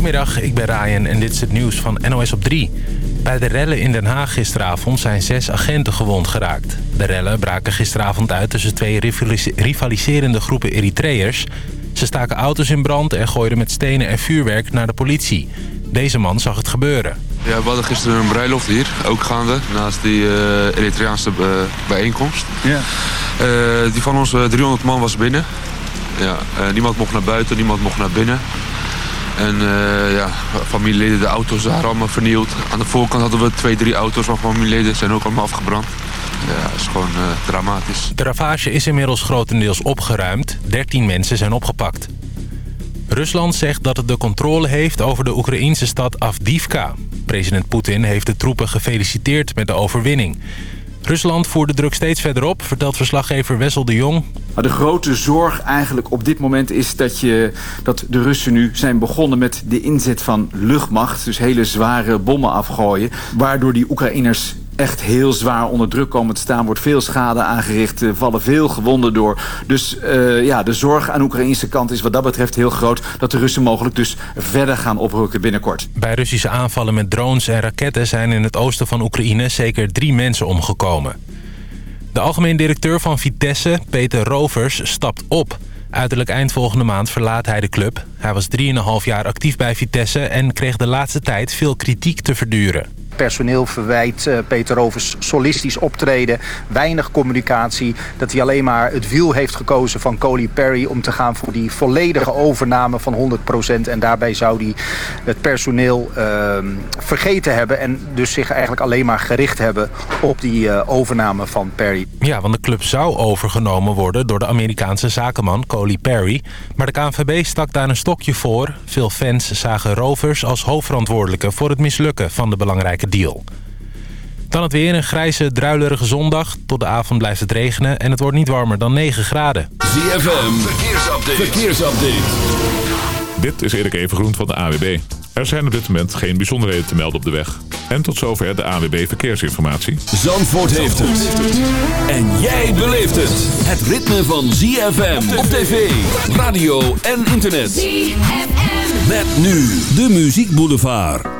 Goedemiddag, ik ben Ryan en dit is het nieuws van NOS op 3. Bij de rellen in Den Haag gisteravond zijn zes agenten gewond geraakt. De rellen braken gisteravond uit tussen twee rivaliserende groepen Eritreërs. Ze staken auto's in brand en gooiden met stenen en vuurwerk naar de politie. Deze man zag het gebeuren. Ja, we hadden gisteren een bruiloft hier, ook gaande, naast die uh, Eritreaanse uh, bijeenkomst. Ja. Uh, die van ons 300 man was binnen. Ja, niemand mocht naar buiten, niemand mocht naar binnen. En uh, ja, familieleden, de auto's waren allemaal vernield. Aan de voorkant hadden we twee, drie auto's van familieleden. zijn ook allemaal afgebrand. Ja, dat is gewoon uh, dramatisch. De ravage is inmiddels grotendeels opgeruimd. 13 mensen zijn opgepakt. Rusland zegt dat het de controle heeft over de Oekraïnse stad Avdivka. President Poetin heeft de troepen gefeliciteerd met de overwinning. Rusland voert de druk steeds verder op, vertelt verslaggever Wessel de Jong. De grote zorg eigenlijk op dit moment is dat, je, dat de Russen nu zijn begonnen met de inzet van luchtmacht. Dus hele zware bommen afgooien. Waardoor die Oekraïners echt heel zwaar onder druk komen te staan. Wordt veel schade aangericht, er vallen veel gewonden door. Dus uh, ja, de zorg aan de Oekraïnse kant is wat dat betreft heel groot... dat de Russen mogelijk dus verder gaan oprukken binnenkort. Bij Russische aanvallen met drones en raketten... zijn in het oosten van Oekraïne zeker drie mensen omgekomen. De algemeen directeur van Vitesse, Peter Rovers, stapt op... Uiterlijk eind volgende maand verlaat hij de club. Hij was 3,5 jaar actief bij Vitesse en kreeg de laatste tijd veel kritiek te verduren personeel verwijt uh, Peter Rovers solistisch optreden. Weinig communicatie. Dat hij alleen maar het wiel heeft gekozen van Coley Perry... om te gaan voor die volledige overname van 100%. En daarbij zou hij het personeel uh, vergeten hebben... en dus zich eigenlijk alleen maar gericht hebben op die uh, overname van Perry. Ja, want de club zou overgenomen worden door de Amerikaanse zakenman Coley Perry. Maar de KNVB stak daar een stokje voor. Veel fans zagen Rovers als hoofdverantwoordelijke... voor het mislukken van de belangrijke deal. Dan het weer, een grijze, druilerige zondag. Tot de avond blijft het regenen en het wordt niet warmer dan 9 graden. ZFM, verkeersupdate. verkeersupdate. Dit is Erik Evengroen van de AWB. Er zijn op dit moment geen bijzonderheden te melden op de weg. En tot zover de AWB Verkeersinformatie. Zandvoort heeft het. En jij beleeft het. Het ritme van ZFM op tv, radio en internet. ZFM. Met nu de Muziek Boulevard.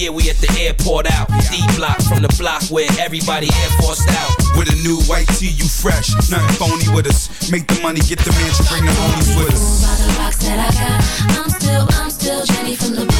year we at the airport out. D block from the block where everybody air forced out. With a new white tee, you fresh. Nothing phony with us. Make the money, get the mansion, bring the homies with us. I'm still, I'm still Jenny from the.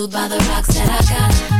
fooled by the rocks that I got.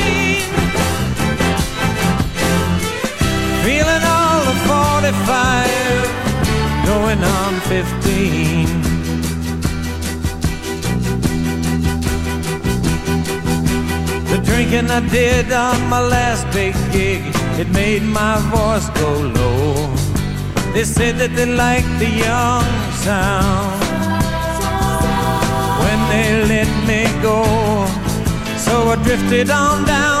Feeling all the 45, going on 15. The drinking I did on my last big gig, it made my voice go low. They said that they liked the young sound when they let me go. So I drifted on down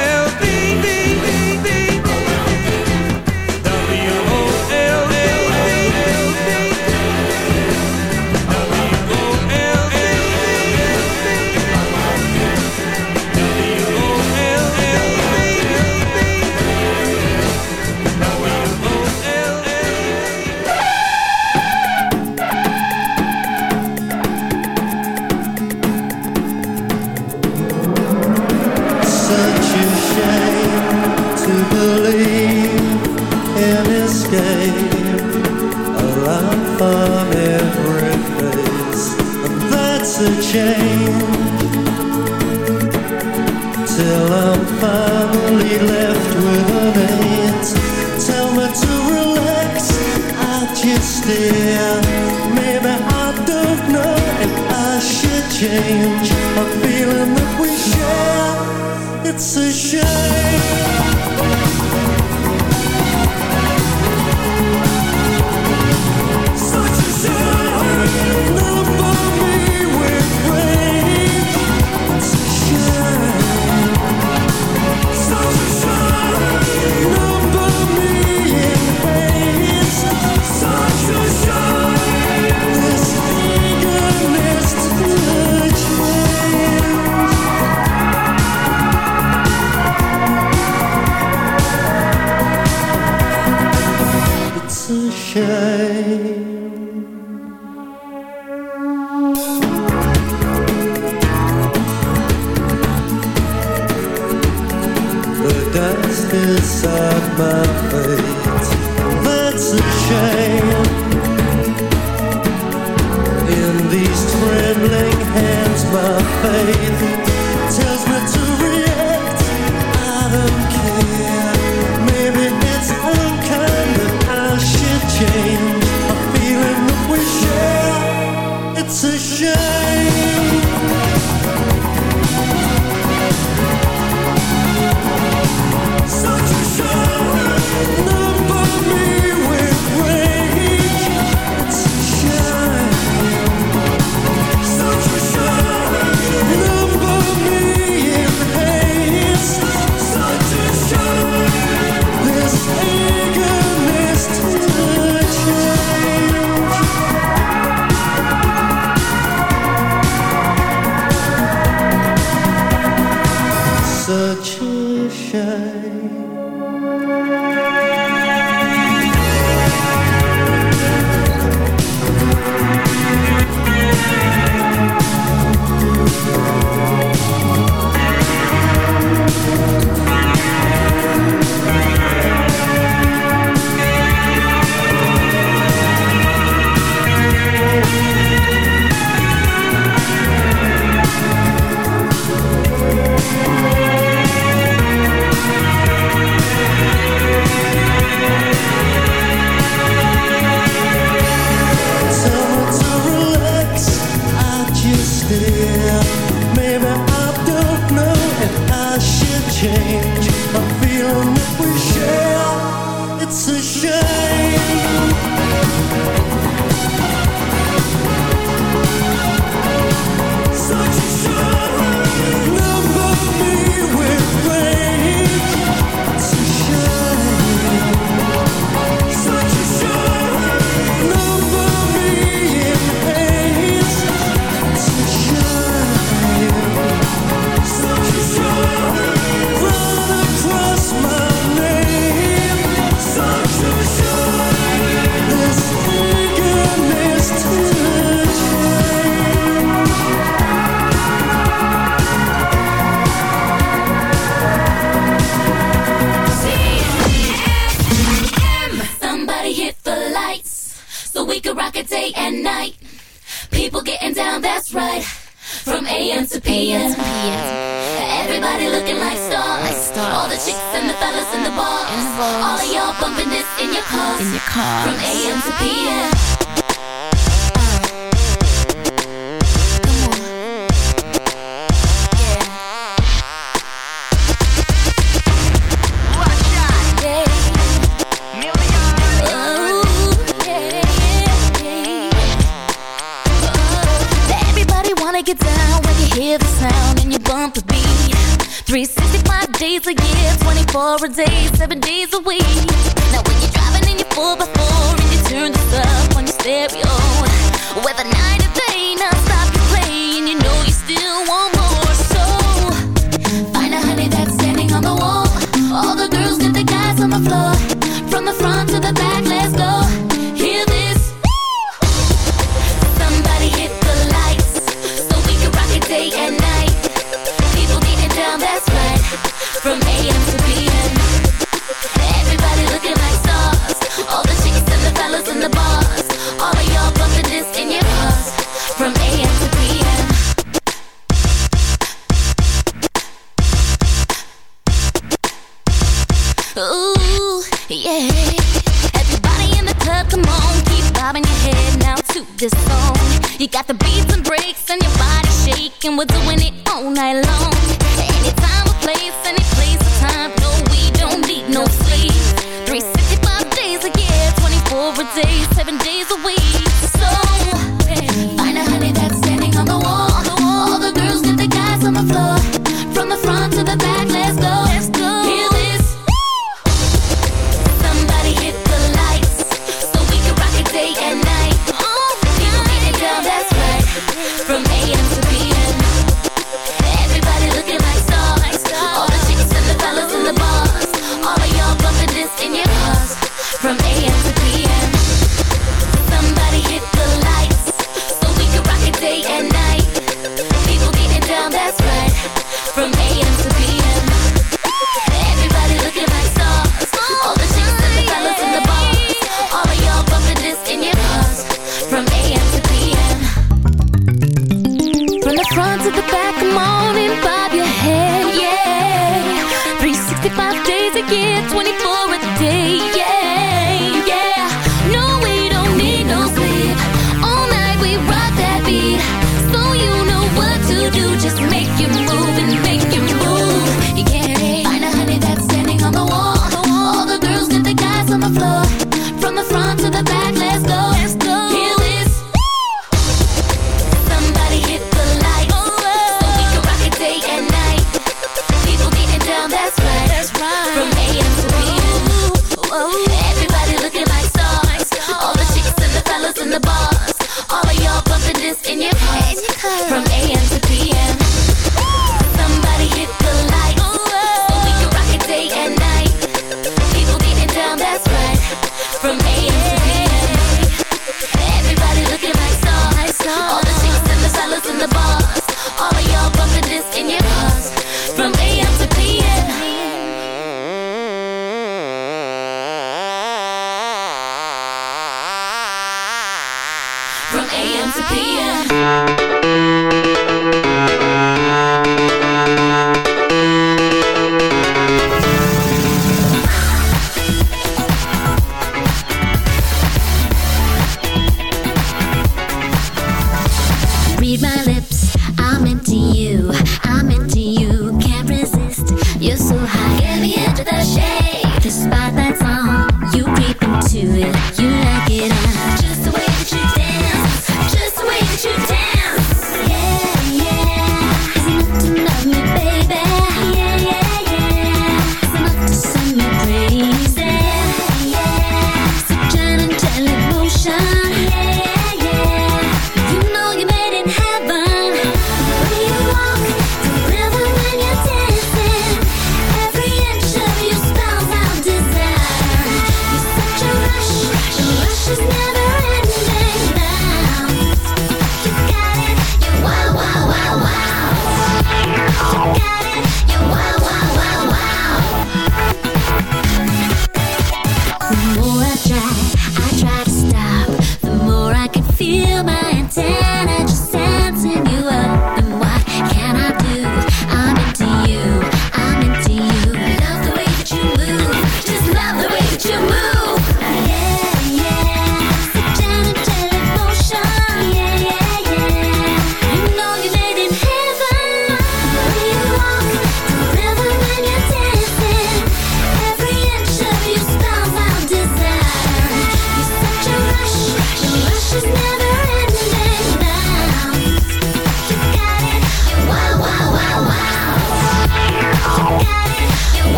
Maybe I don't know And I should change. A feeling that we share. It's a shame. darkest of my fate. That's a shame. In these trembling hands, my faith.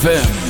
ZFM.